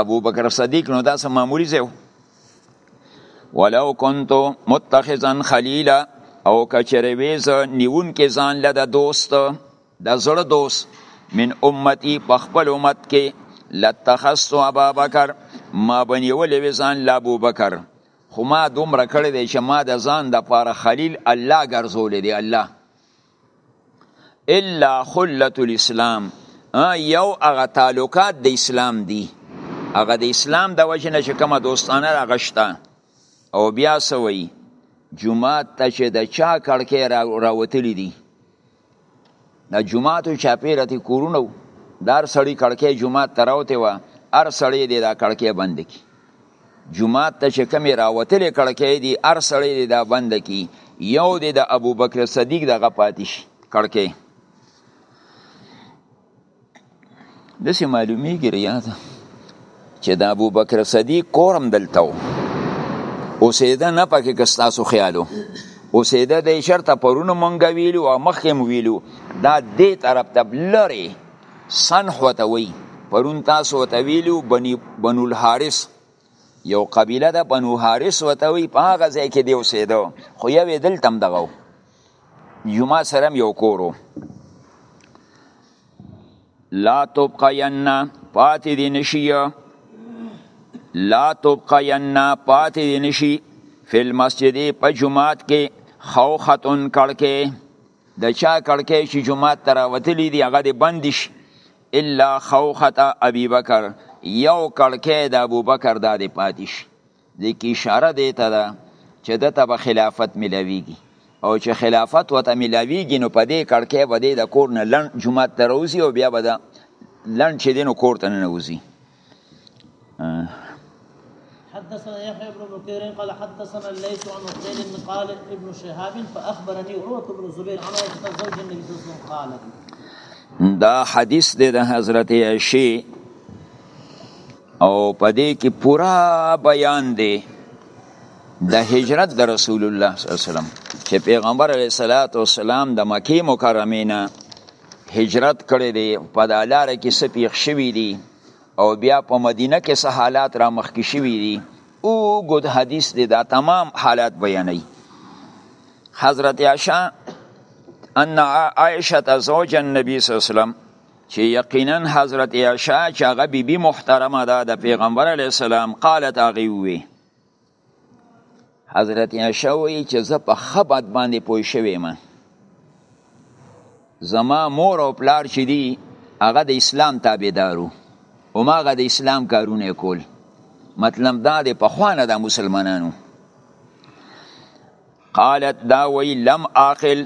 ابو بکر صدیق نو دا سم معمولی زو ولو كنت متخذا خلیلا او کچرویز نیون کې ځان لده دوست د زړه دوست من امتی په خپل امت کې لتخصت ابا بکر ما بنیولې وې ځان له ابو بکر خو ما دومره کړی دی چې ما د ځان د پاره خلیل الله ګرځولی دی الله الا خلت الاسلام یو هغه تعلقات د اسلام دی هغه د اسلام د وجه نه چې کومه دوستانه راغشته او بیا سوی جمعات ته چې د چا کړکې راوتلی دي د جماعتو چاپیره تی کورونه دار سړی کړکې جماعت تراوته و ار سړی دی دا کړکې بند کی جماعت ته چې کمی راوتلې کړکې دی ار سړی دی دا بند کی یو دی د ابوبکر صدیق دغه پاتیش کړکې دسې معلومیږي ریاض چې د ابو بکر صدیق کورم دلته و اوسېده نه پکې که ستاسو خیالو اوسېده د شرطه پرونه مونږ ویلو او مخکې مو ویلو دا دې طرف ته لرې سنح ورته وایي پرون تاسو ورته ویلو بني بنو الحارث یو قبیله ده بنو حارث ورته وایي په هغه ځای کې دی اوسېده خو یو یې دلته هم دغه یما سره یو کورو لا تبقین پاتې دی نشي لا تبقین پاتې دی نشي فی المسجد په جمعات کې خوختن کړکې د چا کړکې چې جمعات تر وتلې دی هغه بند شي الا خوخت ابي بکر یو کړکې د ابو بکر د پاتې شي دې کې اشاره دی ته ده چې د ته به خلافت ملاویږي او چې خلافت وته ملاویږي نو په دې کړکې به دې د کور نه لن جمعات ته روزي او بیا به د لن چې دینو کور ته نه وزي حدثنا يحيى بن بكير قال حدثنا الليث عن عقيل قال ابن شهاب فاخبرني عروه بن الزبير عن عائشه زوج النبي صلى الله عليه وسلم قال دا حدیث دی د حضرت عائشه او په دې کې پورا بیان دی د هجرت د رسول الله صلی الله علیه وسلم چې پیغمبر علیه الصلاۃ والسلام د مکه مکرمه نه هجرت کړی دی په د لار کې څه پیښ شوی دی او بیا په مدینه کې څه حالات را مخ کې شوی دی او ګد حدیث دی دا تمام حالات بیانوي حضرت عائشہ ان عائشہ زوج النبي صلی الله علیه وسلم چې یقینا حضرت عائشہ چې هغه بیبي محترمه ده د پیغمبر علی السلام قالت هغه وی حضرت عائشہ وی چې زه په خبرت باندې پوه شوې ما زما مور او پلار چې دی هغه د اسلام تابعدارو او ما هغه د اسلام کارونه کول مطلب دا دی په خوانه د مسلمانانو قالت دا وی لم آقل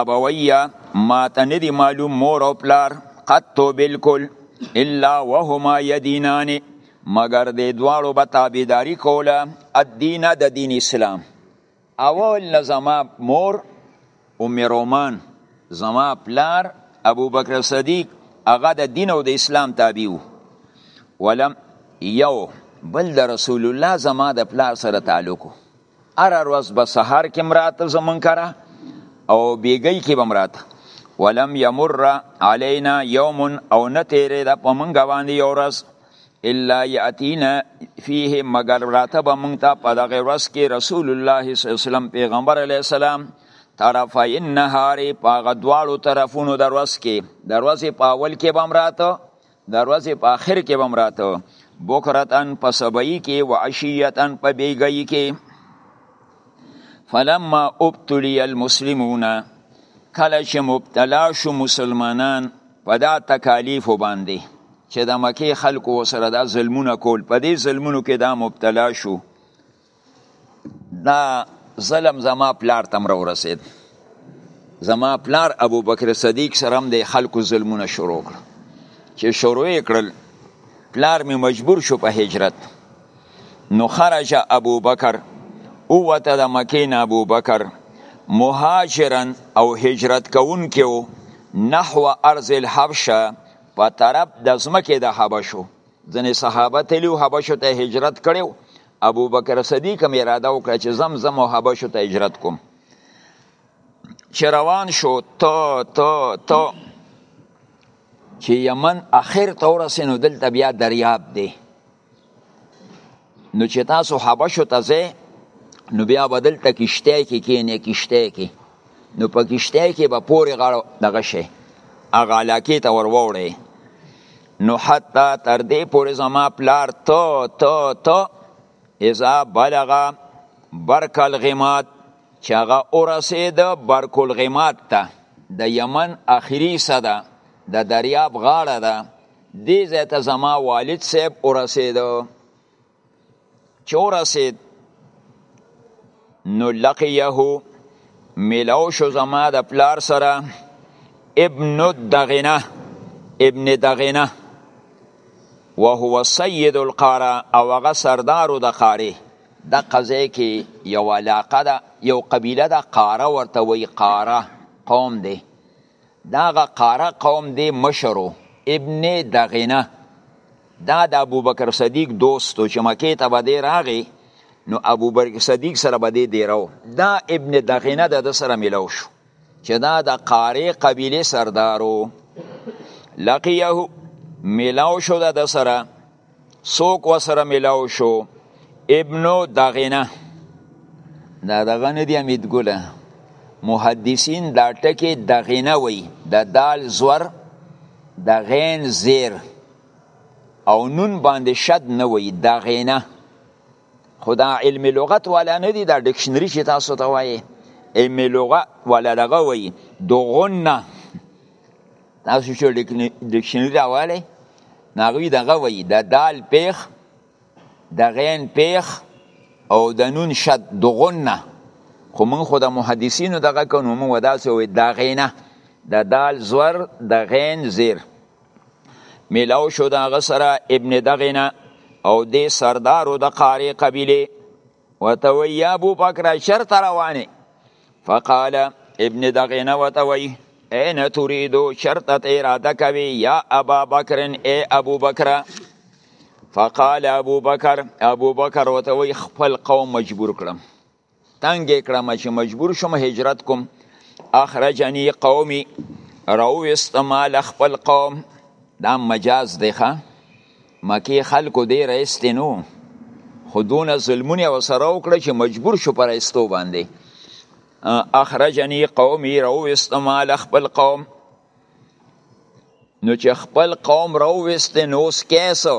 ابویا ما ته ندی معلوم مور او پلار قطو بالکل الا وهما یدینان مگر د دواړو به تابعداري کوله الدین د دین اسلام اول نه زما مور ام رومان زما پلار ابو بکر صدیق هغه د دین او د اسلام تابع وو ولم یو بل د رسول الله زما د پلار سره تعلق وو هر ورځ به سحر کې مراته زمون کرا او بیګی کې به مراته ولم یمر علینا یوم او نتیره ده په منګه باندې یو ورځ الا یاتینا فیه مگر راته به مونږ ته په دغه ورځ کې رسول الله صلی الله علیه وسلم پیغمبر علیه السلام طرفی النهار په غدوالو طرفونو دروس کې دروازه په اول کې بم راته د ورځې په آخر کې بم راته بکرتن په سبعی کې و عشیتن په بیګی کې فلما ابتلی المسلمون کله چې مبتلا شو مسلمانان په دا تکالیف باندې چې د مکه خلکو سره دا ظلمونه کول په دې ظلمونو کې دا مبتلا شو دا ظلم زما پلار تم را ورسید زما پلار ابو بکر صدیق سره هم د خلکو ظلمونه شروع کړ چې شروع کړل پلار می مجبور شو په هجرت نو خرج ابو بکر اوته د مکین ابو بکر مهاجرا او هجرت کون کېو نحو ارض الحبشه په طرف د زمکه د حبشو ځنې صحابه تلو حبشو ته هجرت کړو ابو بکر صدیق هم اراده وکړه چې زم زم او حبشو ته هجرت کوم چې روان شو تو تو تو چې یمن اخر ته ورسېنو دلته بیا دریاب دی نو چې تاسو حبشو ته ځئ نو بیا به دلته کشتی کې کینې کشتی کې نو په کشتی کې به پورې غاړه دغه شي هغه علاقې ته ور ووړئ نو حتی تر دې پورې زما پلار ته ته ته اذا بلغه برک الغمات چې هغه ورسېد برک الغمات ته د یمن اخري صدا د دریاب غاړه ده دې ځای ته زما والد صاحب ورسېده چې ورسېد نو لقیه ملاو شو زما د پلار سره ابن دغنه ابن دغنه وهو سید القاره او هغه سردارو د قاره د قضیه کې یو علاقه ده یو قبیله ده قاره ورته وی قاره قوم دی داغه قاره قوم دی مشرو ابن دغینه دا د ابوبکر صدیق دوست چې مکه ته به دی راغی نو ابوبکر صدیق سره به دی دیرو دا ابن دغینه د سره ملو شو چې دا د قاره قبیله سردارو لقیه ملاو شو د سره څوک وسره ملاو شو ابنو دغنه دا دغه نه دی امید ګله محدثین دا ټکی دغنه وی د دال زور د غین زیر او نون باندې شد نه وی دغنه خو دا علم لغت والا نه دی دا ډکشنری چې تاسو ته وایي علم لغت والا دغه وایي دغنه تاسو چې ډکشنری راواله ناغوی دغه وایي د دال پیخ د غین پیخ او د نون شد دغنه خو موږ خو د محدثینو دغه کنو موږ داسې وایي دا غینه د دال زور د غین زیر ملاو شو دا غسرا ابن دغنا او دې سردارو د قاری قبیله وتوی یا ابو بکر شرط روانه فقال ابن دغنا وتوی اين تريدو شرط اراده کوي یا ابا بکر اي ابو بکر فقال ابو بکر ابو بکر وتوی خپل قوم مجبور کړم تنګ کړم چې مجبور شم هجرت کوم اخرجنی قومي راوست مال خپل قوم دا مجاز دی ښه مکی خلکو دی رئیست نو خودونه ظلمونه وسره وکړه چې مجبور شو پر ایستو باندې اخرجنی قومي راوست مال خپل قوم نو چې خپل قوم راوویست نو اوس کیسو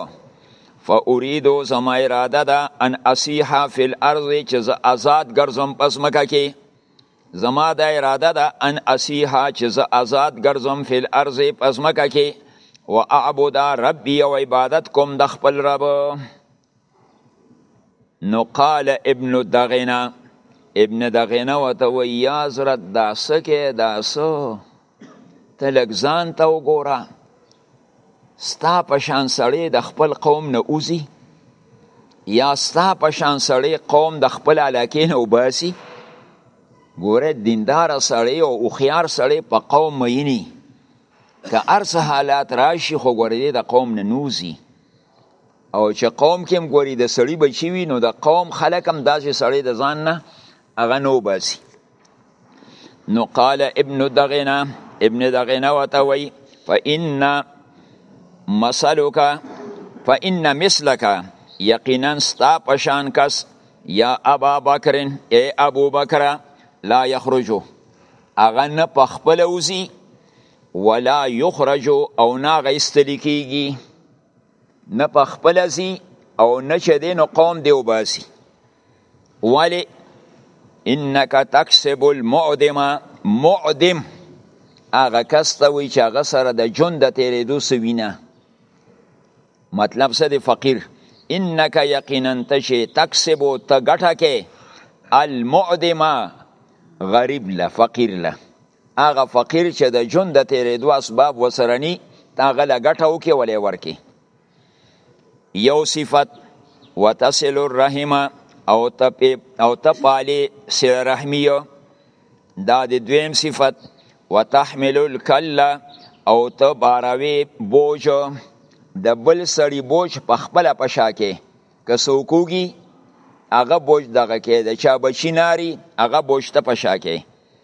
فاریدو زما اراده ده ان اسیحا فی الارض چې زه آزاد ګرځم پس مکه کې زما دا اراده ده ان اسیحا چې زه آزاد ګرځم فی الارض پس مکه کې و اعبد ربی او عبادت کوم د خپل رب نو قال ابن دغنا ابن دغنا وته وی یا حضرت دا سکه دا سو تلک ځان ته وګوره ستا په شان سړی د خپل قوم نه اوزی یا ستا په شان سړی قوم د خپل علاقې نه وباسي ګوره دیندار سړی او اوخیار سړی په قوم مینی که ارس حالات راشي خو ګوره د قوم نه نوزي او چې قوم کې هم ګوري د سړي بچي وي نو د قوم خلک هم داسې سړی د ځان نه هغه نه وباسي نو قال ابن دغنا ابن دغنا وته وی فإن مثلک فإن مثلک یقینا ستا پشان کس یا ابا بکر ای ابو بکر لا یخرجو اغه نه پخپل اوزی ولا یخرجو او نه غیستل کیږي نه په خپل ځي او نه چې دی نو قوم دی وباسي ولی انک تکسب المعدم معدم هغه کس ته وی چې هغه سره د ژوند د تیرېدو سوینه مطلب څه دی فقیر انک یقینا ته چې تکسب او ته ګټه کې المعدم غریب له فقیر له هغه فقیر چې د جون د تیرېدو اسباب وسرنی هغه له ګټه وکړي ولې ورکي یو صفت وتصل الرحم او تپ او تپالی سره رحمیو دا د دویم صفت وتحمل الکلا او ته باروي بوج د بل سړي بوج په خپل پشا کې که سوکوږي هغه بوج دغه کې د چا بچی ناری هغه بوج ته پشا کې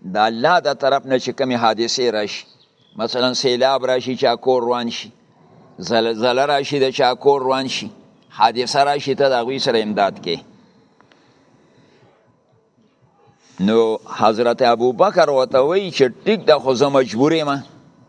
د الله د طرف نه چې کومې حادثې راشي مثلا سیلاب راشي چا کور روان شي زلزله راشي د چا کور روان شي حادثه راشي ته د هغوی سره امداد کې نو حضرت ابو بکر ورته وایي چې ټیک ده خو زه مجبور یم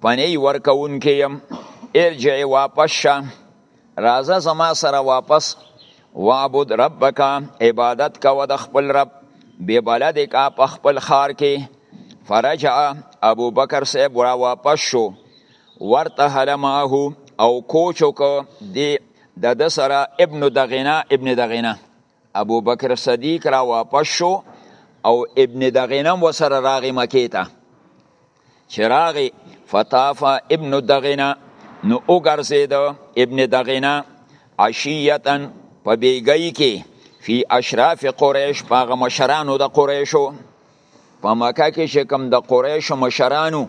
پنی ورکونکې یم ارجع واپس شه راځه زما سره واپس وعبد ربک عبادت کوه د خپل رب به بلدک په خپل خار کې فرجع ابو بکر صاحب را واپس شو ورته هلمه او کوچو کو دی د د سره ابن دغنا ابن دغنا ابو بکر صدیق را واپس شو او ابن دغینم وسره راغی مکی ته چې راغی فطافا ابن دغینا نو وګرځید ابن دغینا عشیتا په بیګی کې فی اشراف قریش پاغه مشرانو د قریشو په مکه کې چې کوم د قریشو مشرانو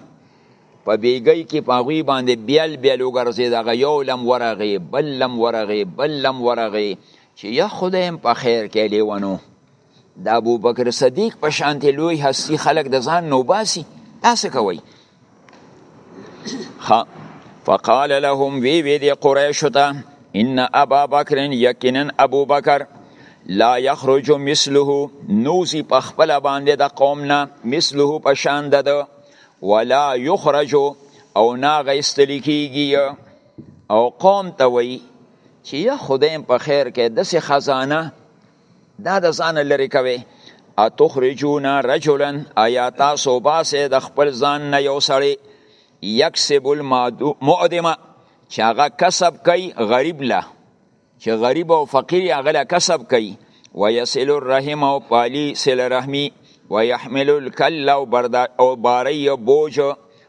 په بیګی کې په هغوی باندې بیل بیل وګرځېد هغه یو لم ورغی بل لم ورغی بل لم ورغی چې یا خدای هم په خیر کې لیونو د ابوبکر صدیق په شانتې لوی هستی خلک د ځان نوباسي تاسو کوئ فقال لهم وی وی دی قریش ته ان ابا بکر یقینا ابو بکر لا یخرج مثله نوزی په خپل باندې د قوم نه مثله په شان د ولا یخرج او نا غیستل کیږي او قوم ته وی چې یا خدایم په خیر کې د خزانه دا د ځان لري کوي اتخرجون رجلا ایا تاسو باسه د خپل ځان نه یو سړی یکسب المعدمه چې هغه کسب کوي غریب له چې غریب او فقیر هغه له کسب کوي ویسل الرحم او پالی سل رحمی ويحمل الكل او بردا او باری او بوج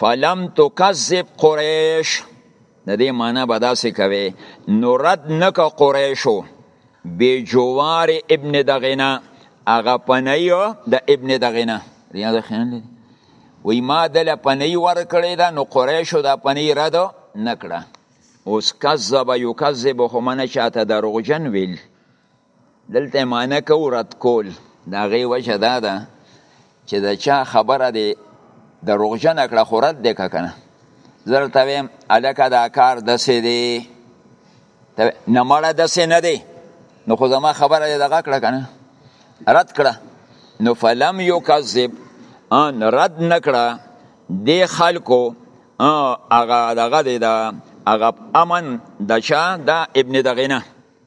فلم تکذب قریش د دې معنی به داسې کوي نو رد نکه قریشو بی جوار ابن دغینا هغه پنیو د ابن دغینا ریاض خیان لري وی ما دل پنی ور کړی دا نو قریشو دا پنی رد نکړه اوس کذب یکذب خو منه چاته دروغجن ویل دلته معنی کو رد کول دا غي وجه دا ده چې دا چا خبره دی دروغجن کړه خو رد دی کنه زرته ویم الکه دا کار د سې دی نه مړه د سې نه دی نو خو زما خبره دی دغه کړه کنه رد کړه نو فلم یو کذب ان رد نکړه دی خلکو هغه دغه دی دا هغه امن د چا دا ابن دغینه